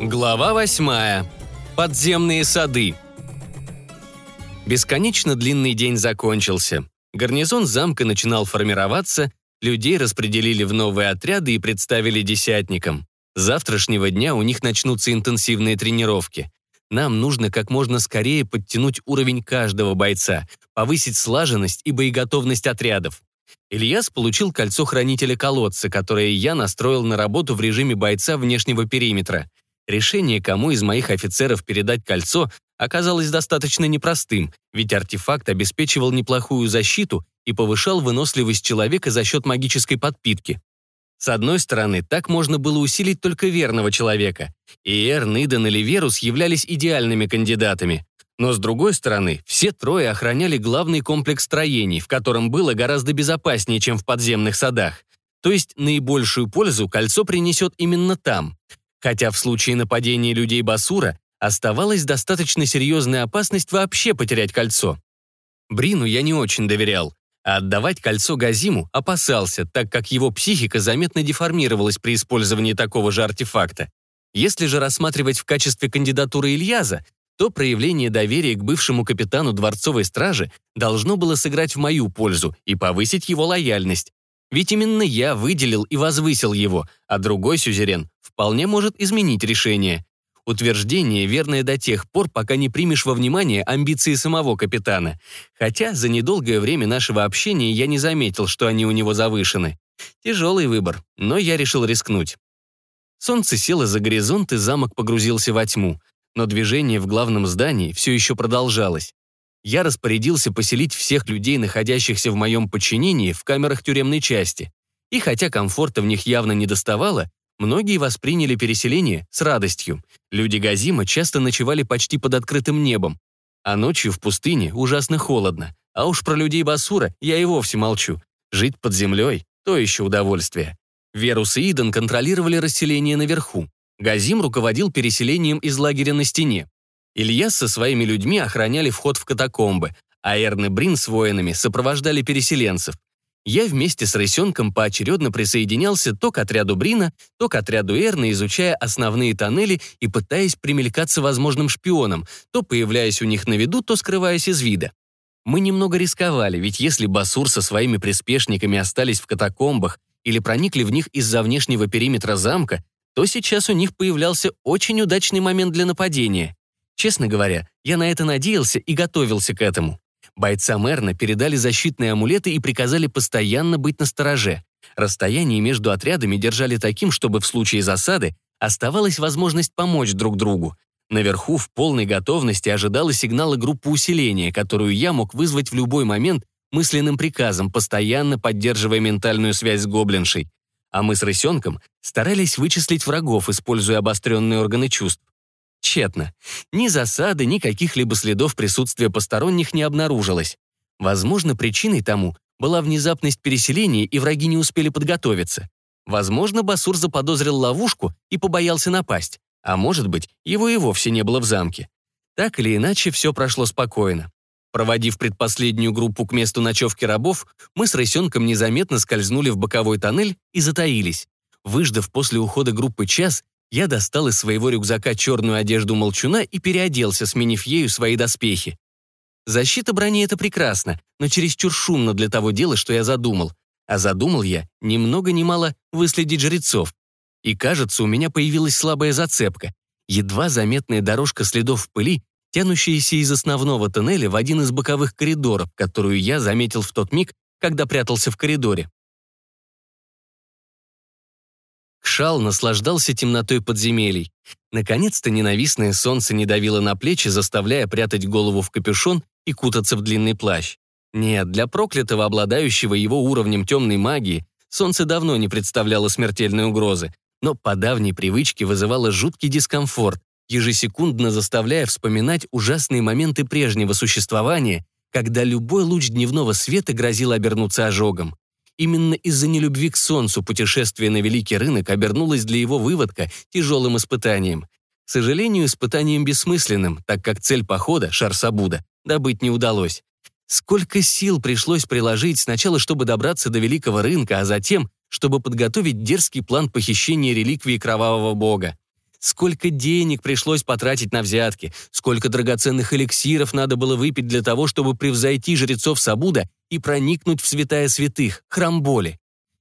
Глава восьмая. Подземные сады. Бесконечно длинный день закончился. Гарнизон замка начинал формироваться, людей распределили в новые отряды и представили десятникам. С завтрашнего дня у них начнутся интенсивные тренировки. Нам нужно как можно скорее подтянуть уровень каждого бойца, повысить слаженность и боеготовность отрядов. Ильяс получил кольцо хранителя колодца, которое я настроил на работу в режиме бойца внешнего периметра. Решение, кому из моих офицеров передать кольцо, оказалось достаточно непростым, ведь артефакт обеспечивал неплохую защиту и повышал выносливость человека за счет магической подпитки. С одной стороны, так можно было усилить только верного человека. И Эр, Ниден или Верус являлись идеальными кандидатами. Но с другой стороны, все трое охраняли главный комплекс строений, в котором было гораздо безопаснее, чем в подземных садах. То есть наибольшую пользу кольцо принесет именно там. Хотя в случае нападения людей Басура оставалась достаточно серьезная опасность вообще потерять кольцо. Брину я не очень доверял, а отдавать кольцо Газиму опасался, так как его психика заметно деформировалась при использовании такого же артефакта. Если же рассматривать в качестве кандидатуры Ильяза, то проявление доверия к бывшему капитану дворцовой стражи должно было сыграть в мою пользу и повысить его лояльность. Ведь именно я выделил и возвысил его, а другой сюзерен вполне может изменить решение. Утверждение верное до тех пор, пока не примешь во внимание амбиции самого капитана. Хотя за недолгое время нашего общения я не заметил, что они у него завышены. Тяжелый выбор, но я решил рискнуть. Солнце село за горизонт, и замок погрузился во тьму но движение в главном здании все еще продолжалось. Я распорядился поселить всех людей, находящихся в моем подчинении, в камерах тюремной части. И хотя комфорта в них явно не доставало, многие восприняли переселение с радостью. Люди Газима часто ночевали почти под открытым небом, а ночью в пустыне ужасно холодно. А уж про людей Басура я и вовсе молчу. Жить под землей — то еще удовольствие. Верус и Иден контролировали расселение наверху. Газим руководил переселением из лагеря на стене. Ильяс со своими людьми охраняли вход в катакомбы, а Эрн и Брин с воинами сопровождали переселенцев. Я вместе с Рысенком поочередно присоединялся то к отряду Брина, то к отряду Эрна, изучая основные тоннели и пытаясь примелькаться возможным шпионам, то появляясь у них на виду, то скрываясь из вида. Мы немного рисковали, ведь если Басур со своими приспешниками остались в катакомбах или проникли в них из-за внешнего периметра замка, то сейчас у них появлялся очень удачный момент для нападения. Честно говоря, я на это надеялся и готовился к этому. Бойцам Эрна передали защитные амулеты и приказали постоянно быть настороже. Расстояние между отрядами держали таким, чтобы в случае засады оставалась возможность помочь друг другу. Наверху в полной готовности ожидала сигнала группы усиления, которую я мог вызвать в любой момент мысленным приказом, постоянно поддерживая ментальную связь с гоблиншей а мы с Рысенком старались вычислить врагов, используя обостренные органы чувств. Тщетно. Ни засады, ни каких-либо следов присутствия посторонних не обнаружилось. Возможно, причиной тому была внезапность переселения, и враги не успели подготовиться. Возможно, Басур заподозрил ловушку и побоялся напасть. А может быть, его и вовсе не было в замке. Так или иначе, все прошло спокойно. Проводив предпоследнюю группу к месту ночевки рабов, мы с Рысенком незаметно скользнули в боковой тоннель и затаились. Выждав после ухода группы час, я достал из своего рюкзака черную одежду молчуна и переоделся, сменив ею свои доспехи. Защита брони — это прекрасно, но чересчур шумно для того дела, что я задумал. А задумал я, ни много ни мало, выследить жрецов. И кажется, у меня появилась слабая зацепка. Едва заметная дорожка следов в пыли тянущаяся из основного тоннеля в один из боковых коридоров, которую я заметил в тот миг, когда прятался в коридоре. Кшал наслаждался темнотой подземелий. Наконец-то ненавистное солнце не давило на плечи, заставляя прятать голову в капюшон и кутаться в длинный плащ. Нет, для проклятого, обладающего его уровнем темной магии, солнце давно не представляло смертельной угрозы, но по давней привычке вызывало жуткий дискомфорт, ежесекундно заставляя вспоминать ужасные моменты прежнего существования, когда любой луч дневного света грозил обернуться ожогом. Именно из-за нелюбви к солнцу путешествие на Великий рынок обернулось для его выводка тяжелым испытанием. К сожалению, испытанием бессмысленным, так как цель похода, Шарсабуда, добыть не удалось. Сколько сил пришлось приложить сначала, чтобы добраться до Великого рынка, а затем, чтобы подготовить дерзкий план похищения реликвии Кровавого Бога. Сколько денег пришлось потратить на взятки, сколько драгоценных эликсиров надо было выпить для того, чтобы превзойти жрецов Сабуда и проникнуть в святая святых, храм боли.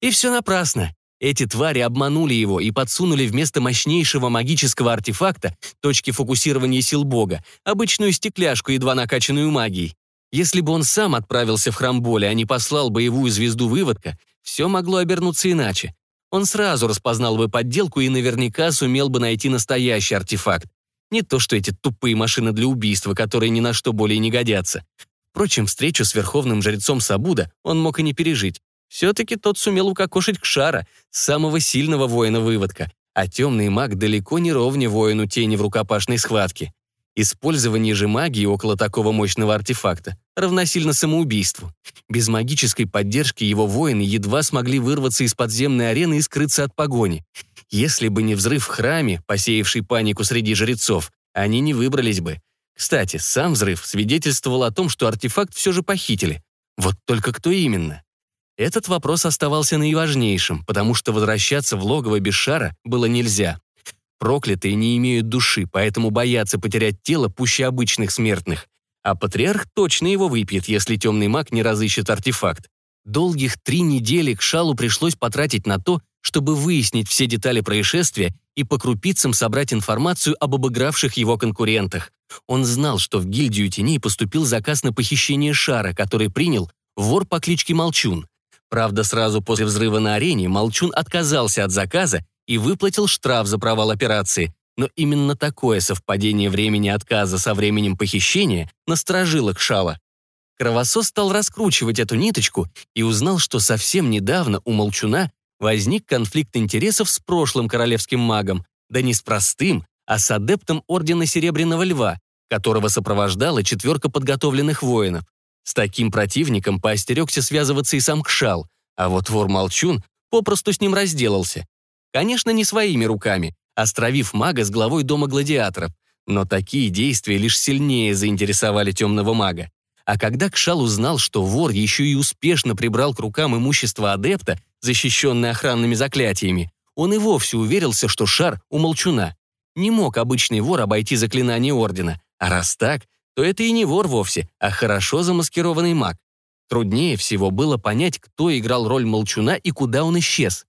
И все напрасно. Эти твари обманули его и подсунули вместо мощнейшего магического артефакта, точки фокусирования сил бога, обычную стекляшку, едва накачанную магией. Если бы он сам отправился в храм боли, а не послал боевую звезду выводка, все могло обернуться иначе. Он сразу распознал бы подделку и наверняка сумел бы найти настоящий артефакт. Не то что эти тупые машины для убийства, которые ни на что более не годятся. Впрочем, встречу с верховным жрецом Сабуда он мог и не пережить. Все-таки тот сумел укокошить Кшара, самого сильного воина-выводка, а темный маг далеко не ровне воину тени в рукопашной схватке. Использование же магии около такого мощного артефакта равносильно самоубийству. Без магической поддержки его воины едва смогли вырваться из подземной арены и скрыться от погони. Если бы не взрыв в храме, посеявший панику среди жрецов, они не выбрались бы. Кстати, сам взрыв свидетельствовал о том, что артефакт все же похитили. Вот только кто именно? Этот вопрос оставался наиважнейшим, потому что возвращаться в логово без шара было нельзя. Проклятые не имеют души, поэтому боятся потерять тело пуще обычных смертных. А патриарх точно его выпьет, если темный маг не разыщет артефакт. Долгих три недели к Шалу пришлось потратить на то, чтобы выяснить все детали происшествия и по крупицам собрать информацию об обыгравших его конкурентах. Он знал, что в гильдию теней поступил заказ на похищение шара, который принял вор по кличке Молчун. Правда, сразу после взрыва на арене Молчун отказался от заказа и выплатил штраф за провал операции, но именно такое совпадение времени отказа со временем похищения насторожило Кшала. Кровосос стал раскручивать эту ниточку и узнал, что совсем недавно у Молчуна возник конфликт интересов с прошлым королевским магом, да не с простым, а с адептом Ордена Серебряного Льва, которого сопровождала четверка подготовленных воинов. С таким противником поостерегся связываться и сам Кшал, а вот вор Молчун попросту с ним разделался. Конечно, не своими руками, островив мага с главой Дома гладиаторов, но такие действия лишь сильнее заинтересовали темного мага. А когда Кшал узнал, что вор еще и успешно прибрал к рукам имущество адепта, защищенное охранными заклятиями, он и вовсе уверился, что шар у молчуна. Не мог обычный вор обойти заклинание Ордена, а раз так, то это и не вор вовсе, а хорошо замаскированный маг. Труднее всего было понять, кто играл роль молчуна и куда он исчез.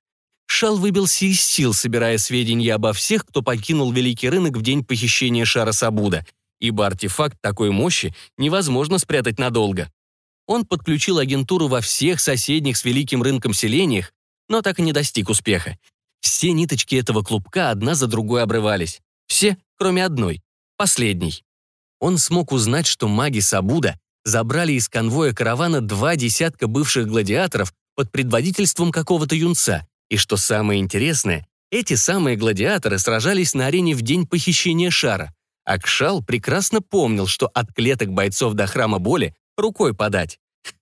Шал выбился из сил, собирая сведения обо всех, кто покинул Великий рынок в день похищения шара Сабуда, ибо артефакт такой мощи невозможно спрятать надолго. Он подключил агентуру во всех соседних с Великим рынком селениях, но так и не достиг успеха. Все ниточки этого клубка одна за другой обрывались. Все, кроме одной, последней. Он смог узнать, что маги Сабуда забрали из конвоя каравана два десятка бывших гладиаторов под предводительством какого-то юнца, и что самое интересное, эти самые гладиаторы сражались на арене в день похищения шара. Акшал прекрасно помнил, что от клеток бойцов до храма боли рукой подать.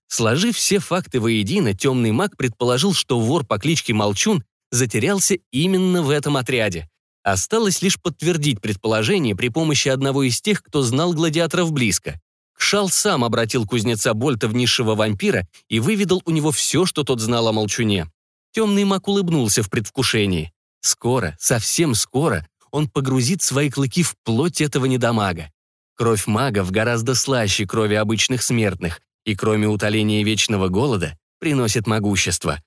Сложив все факты воедино, темный маг предположил, что вор по кличке Молчун затерялся именно в этом отряде. Осталось лишь подтвердить предположение при помощи одного из тех, кто знал гладиаторов близко. Кшал сам обратил кузнеца Больта в низшего вампира и выведал у него все, что тот знал о Молчуне. Темный маг улыбнулся в предвкушении. Скоро, совсем скоро, он погрузит свои клыки в плоть этого недомага. Кровь магов гораздо слаще крови обычных смертных, и кроме утоления вечного голода, приносит могущество.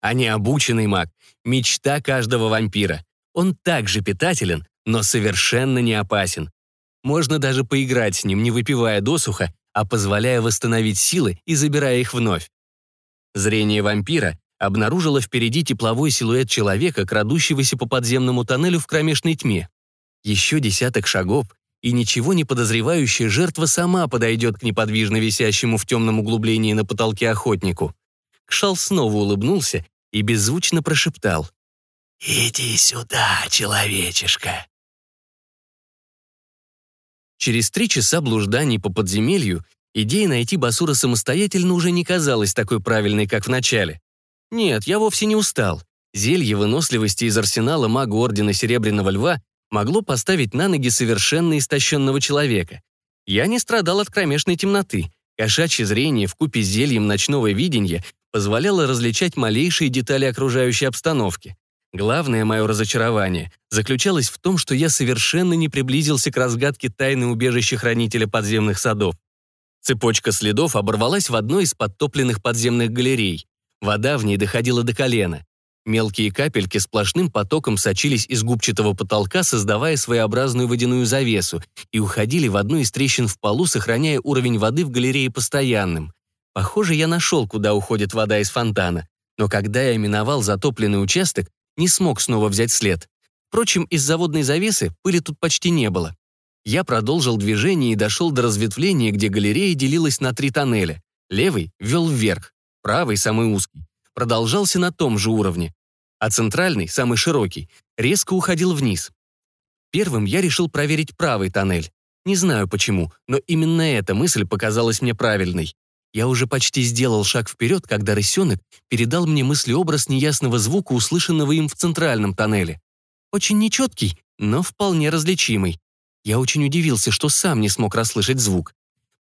А необученный маг — мечта каждого вампира. Он также питателен, но совершенно не опасен. Можно даже поиграть с ним, не выпивая досуха, а позволяя восстановить силы и забирая их вновь. Зрение вампира обнаружила впереди тепловой силуэт человека, крадущегося по подземному тоннелю в кромешной тьме. Еще десяток шагов, и ничего не подозревающая жертва сама подойдет к неподвижно висящему в темном углублении на потолке охотнику. Кшал снова улыбнулся и беззвучно прошептал. «Иди сюда, человечишка!» Через три часа блужданий по подземелью идея найти Басура самостоятельно уже не казалась такой правильной, как в начале. Нет, я вовсе не устал. Зелье выносливости из арсенала мага Ордена Серебряного Льва могло поставить на ноги совершенно истощенного человека. Я не страдал от кромешной темноты. Кошачье зрение в купе с зельем ночного видения позволяло различать малейшие детали окружающей обстановки. Главное мое разочарование заключалось в том, что я совершенно не приблизился к разгадке тайны убежища хранителя подземных садов. Цепочка следов оборвалась в одной из подтопленных подземных галерей. Вода в ней доходила до колена. Мелкие капельки сплошным потоком сочились из губчатого потолка, создавая своеобразную водяную завесу, и уходили в одну из трещин в полу, сохраняя уровень воды в галерее постоянным. Похоже, я нашел, куда уходит вода из фонтана. Но когда я миновал затопленный участок, не смог снова взять след. Впрочем, из-за водной завесы пыли тут почти не было. Я продолжил движение и дошел до разветвления, где галерея делилась на три тоннеля. Левый вел вверх, правый, самый узкий, продолжался на том же уровне, а центральный, самый широкий, резко уходил вниз. Первым я решил проверить правый тоннель. Не знаю почему, но именно эта мысль показалась мне правильной. Я уже почти сделал шаг вперед, когда рысенок передал мне мыслеобраз неясного звука, услышанного им в центральном тоннеле. Очень нечеткий, но вполне различимый. Я очень удивился, что сам не смог расслышать звук.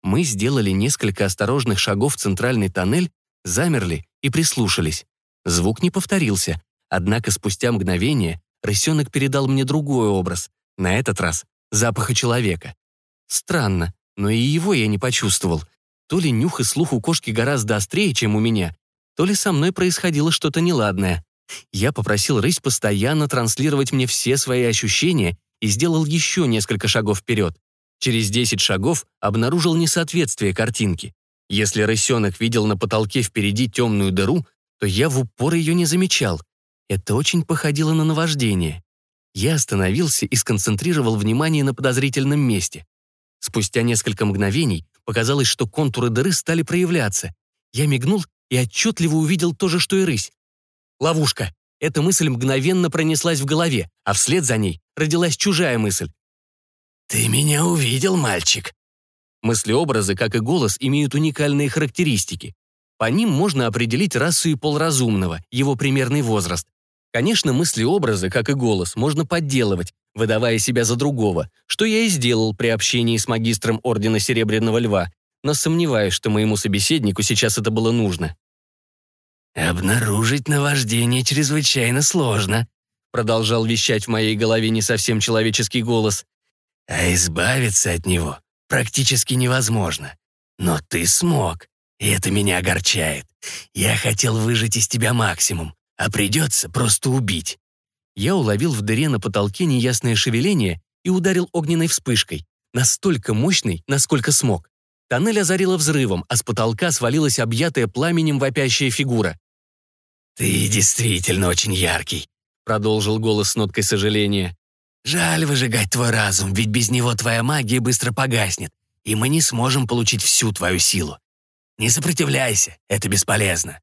Мы сделали несколько осторожных шагов в центральный тоннель, замерли и прислушались. Звук не повторился, однако спустя мгновение рысенок передал мне другой образ, на этот раз запаха человека. Странно, но и его я не почувствовал. То ли нюх и слух у кошки гораздо острее, чем у меня, то ли со мной происходило что-то неладное. Я попросил рысь постоянно транслировать мне все свои ощущения и сделал еще несколько шагов вперед. Через 10 шагов обнаружил несоответствие картинки. Если рысенок видел на потолке впереди темную дыру, то я в упор ее не замечал. Это очень походило на наваждение. Я остановился и сконцентрировал внимание на подозрительном месте. Спустя несколько мгновений показалось, что контуры дыры стали проявляться. Я мигнул и отчетливо увидел то же, что и рысь. Ловушка. Эта мысль мгновенно пронеслась в голове, а вслед за ней родилась чужая мысль. «Ты меня увидел, мальчик!» Мысли-образы, как и голос, имеют уникальные характеристики. По ним можно определить расу и пол разумного, его примерный возраст. Конечно, мысли-образы, как и голос, можно подделывать, выдавая себя за другого, что я и сделал при общении с магистром Ордена Серебряного Льва, но сомневаюсь, что моему собеседнику сейчас это было нужно. «Обнаружить наваждение чрезвычайно сложно», продолжал вещать в моей голове не совсем человеческий голос. «А избавиться от него практически невозможно. Но ты смог, и это меня огорчает. Я хотел выжать из тебя максимум, а придется просто убить. Я уловил в дыре на потолке неясное шевеление и ударил огненной вспышкой, настолько мощной, насколько смог. Тоннель озарило взрывом, а с потолка свалилась объятая пламенем вопящая фигура. «Ты действительно очень яркий», — продолжил голос с ноткой сожаления. «Жаль выжигать твой разум, ведь без него твоя магия быстро погаснет, и мы не сможем получить всю твою силу. Не сопротивляйся, это бесполезно.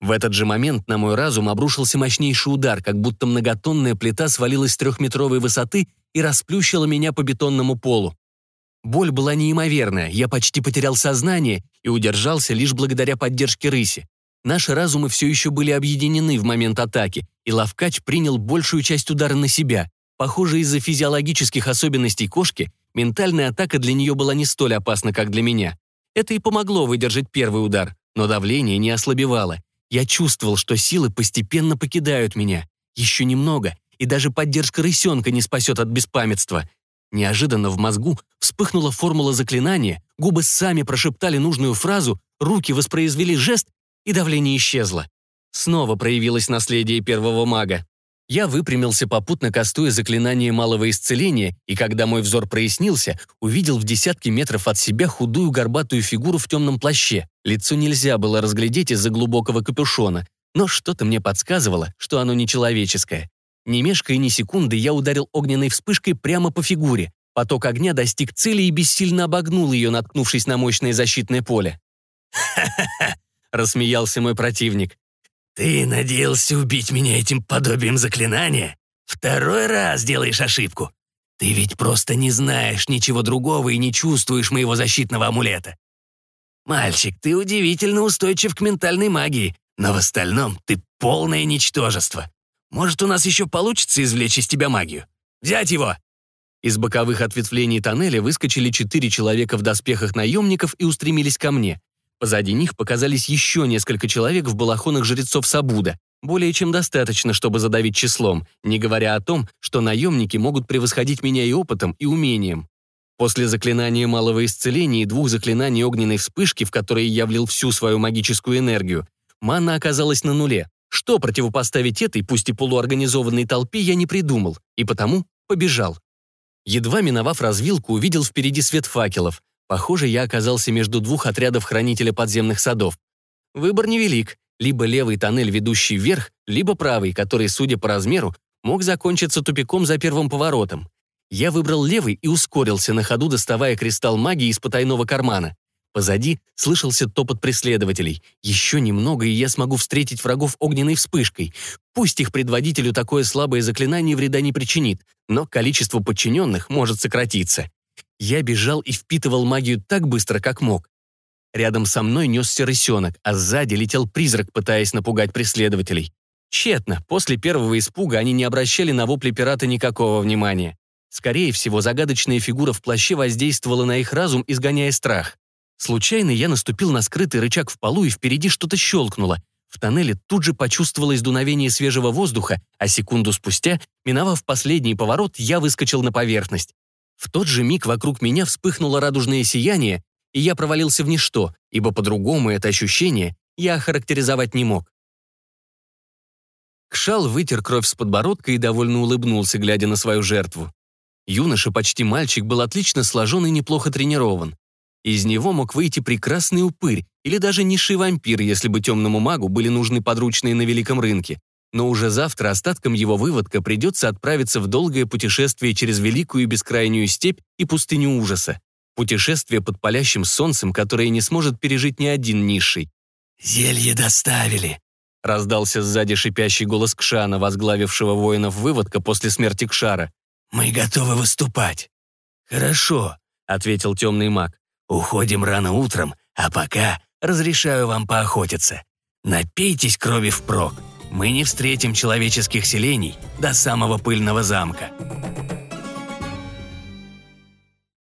В этот же момент на мой разум обрушился мощнейший удар, как будто многотонная плита свалилась с трехметровой высоты и расплющила меня по бетонному полу. Боль была неимоверная, я почти потерял сознание и удержался лишь благодаря поддержке рыси. Наши разумы все еще были объединены в момент атаки, и Лавкач принял большую часть удара на себя. Похоже, из-за физиологических особенностей кошки ментальная атака для нее была не столь опасна, как для меня. Это и помогло выдержать первый удар, но давление не ослабевало, я чувствовал, что силы постепенно покидают меня. Еще немного, и даже поддержка рысенка не спасет от беспамятства. Неожиданно в мозгу вспыхнула формула заклинания, губы сами прошептали нужную фразу, руки воспроизвели жест, и давление исчезло. Снова проявилось наследие первого мага. Я выпрямился попутно кастуя заклинание малого исцеления, и когда мой взор прояснился, увидел в десятке метров от себя худую горбатую фигуру в темном плаще. Лицо нельзя было разглядеть из-за глубокого капюшона, но что-то мне подсказывало, что оно нечеловеческое. Не мешкая ни секунды, я ударил огненной вспышкой прямо по фигуре. Поток огня достиг цели и бессильно обогнул ее, наткнувшись на мощное защитное поле. «Ха-ха-ха!» — рассмеялся мой противник. «Ты надеялся убить меня этим подобием заклинания? Второй раз делаешь ошибку. Ты ведь просто не знаешь ничего другого и не чувствуешь моего защитного амулета. Мальчик, ты удивительно устойчив к ментальной магии, но в остальном ты полное ничтожество. Может, у нас еще получится извлечь из тебя магию? Взять его!» Из боковых ответвлений тоннеля выскочили четыре человека в доспехах наемников и устремились ко мне. Позади них показались еще несколько человек в балахонах жрецов Сабуда. более чем достаточно, чтобы задавить числом, не говоря о том, что наемники могут превосходить меня и опытом, и умением. После заклинания малого исцеления и двух заклинаний огненной вспышки, в которые я влил всю свою магическую энергию, мана оказалась на нуле. Что противопоставить этой, пусть и полуорганизованной толпе, я не придумал, и потому побежал. Едва миновав развилку, увидел впереди свет факелов. Похоже, я оказался между двух отрядов хранителя подземных садов. Выбор невелик. Либо левый тоннель, ведущий вверх, либо правый, который, судя по размеру, мог закончиться тупиком за первым поворотом. Я выбрал левый и ускорился на ходу, доставая кристалл магии из потайного кармана. Позади слышался топот преследователей. Еще немного, и я смогу встретить врагов огненной вспышкой. Пусть их предводителю такое слабое заклинание вреда не причинит, но количество подчиненных может сократиться. Я бежал и впитывал магию так быстро, как мог. Рядом со мной несся рысенок, а сзади летел призрак, пытаясь напугать преследователей. Тщетно, после первого испуга они не обращали на вопли пирата никакого внимания. Скорее всего, загадочная фигура в плаще воздействовала на их разум, изгоняя страх. Случайно я наступил на скрытый рычаг в полу, и впереди что-то щелкнуло. В тоннеле тут же почувствовалось дуновение свежего воздуха, а секунду спустя, миновав последний поворот, я выскочил на поверхность. В тот же миг вокруг меня вспыхнуло радужное сияние, и я провалился в ничто, ибо по-другому это ощущение я охарактеризовать не мог. Кшал вытер кровь с подбородка и довольно улыбнулся, глядя на свою жертву. Юноша, почти мальчик, был отлично сложен и неплохо тренирован. Из него мог выйти прекрасный упырь или даже низший вампир, если бы темному магу были нужны подручные на великом рынке. Но уже завтра остатком его выводка придется отправиться в долгое путешествие через великую и бескрайнюю степь и пустыню ужаса. Путешествие под палящим солнцем, которое не сможет пережить ни один низший. «Зелье доставили», — раздался сзади шипящий голос Кшана, возглавившего воинов выводка после смерти Кшара. «Мы готовы выступать». «Хорошо», — ответил темный маг. Уходим рано утром, а пока разрешаю вам поохотиться. Напейтесь крови впрок. Мы не встретим человеческих селений до самого пыльного замка.